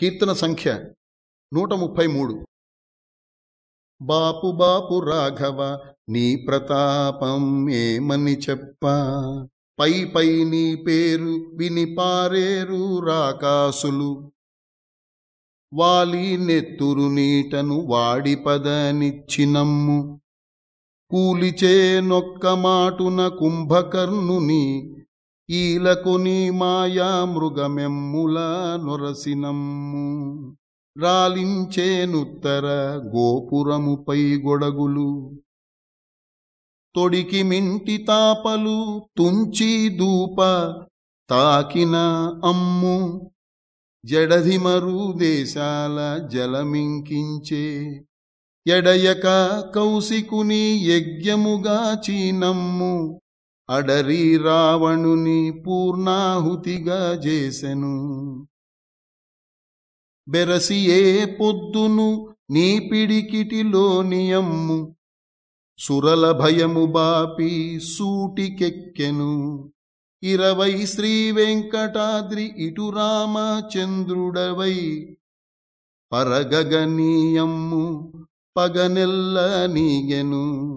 కీర్తన సంఖ్య నూట ముప్పై మూడు బాపు బాపు రాఘవ నీ ప్రతాపం ఏమని చెప్ప? పై పై నీ పేరు విని పారేరు రాకాసులు. వాలి నెత్తురు నీటను వాడి పదనిచ్చినమ్ము కూలిచే నొక్క మాటున కుంభకర్ణుని ఈలకొని మాయా మృగమెమ్ముల నొరసినమ్ము. రాలించేనుత్తర గోపురముపై గొడగులు. తొడికి మింటి తాపలు తుంచి దూప తాకిన అమ్ము. జడధిమరు దేశాల జలమింకించే. ఎడయక కౌశికుని యజ్ఞముగా చీనమ్ము. అడరి రావణుని పూర్ణాహుతిగా చేసెను. బెరసియే పొద్దును నీ పిడికిటిలోనియమ్ము సురల భయము బాపి సూటికెక్కెను. ఇరవై శ్రీ వెంకటాద్రి ఇటు రామచంద్రుడవై. పరగగనీయమ్ము పగనెల్ల నీగెను.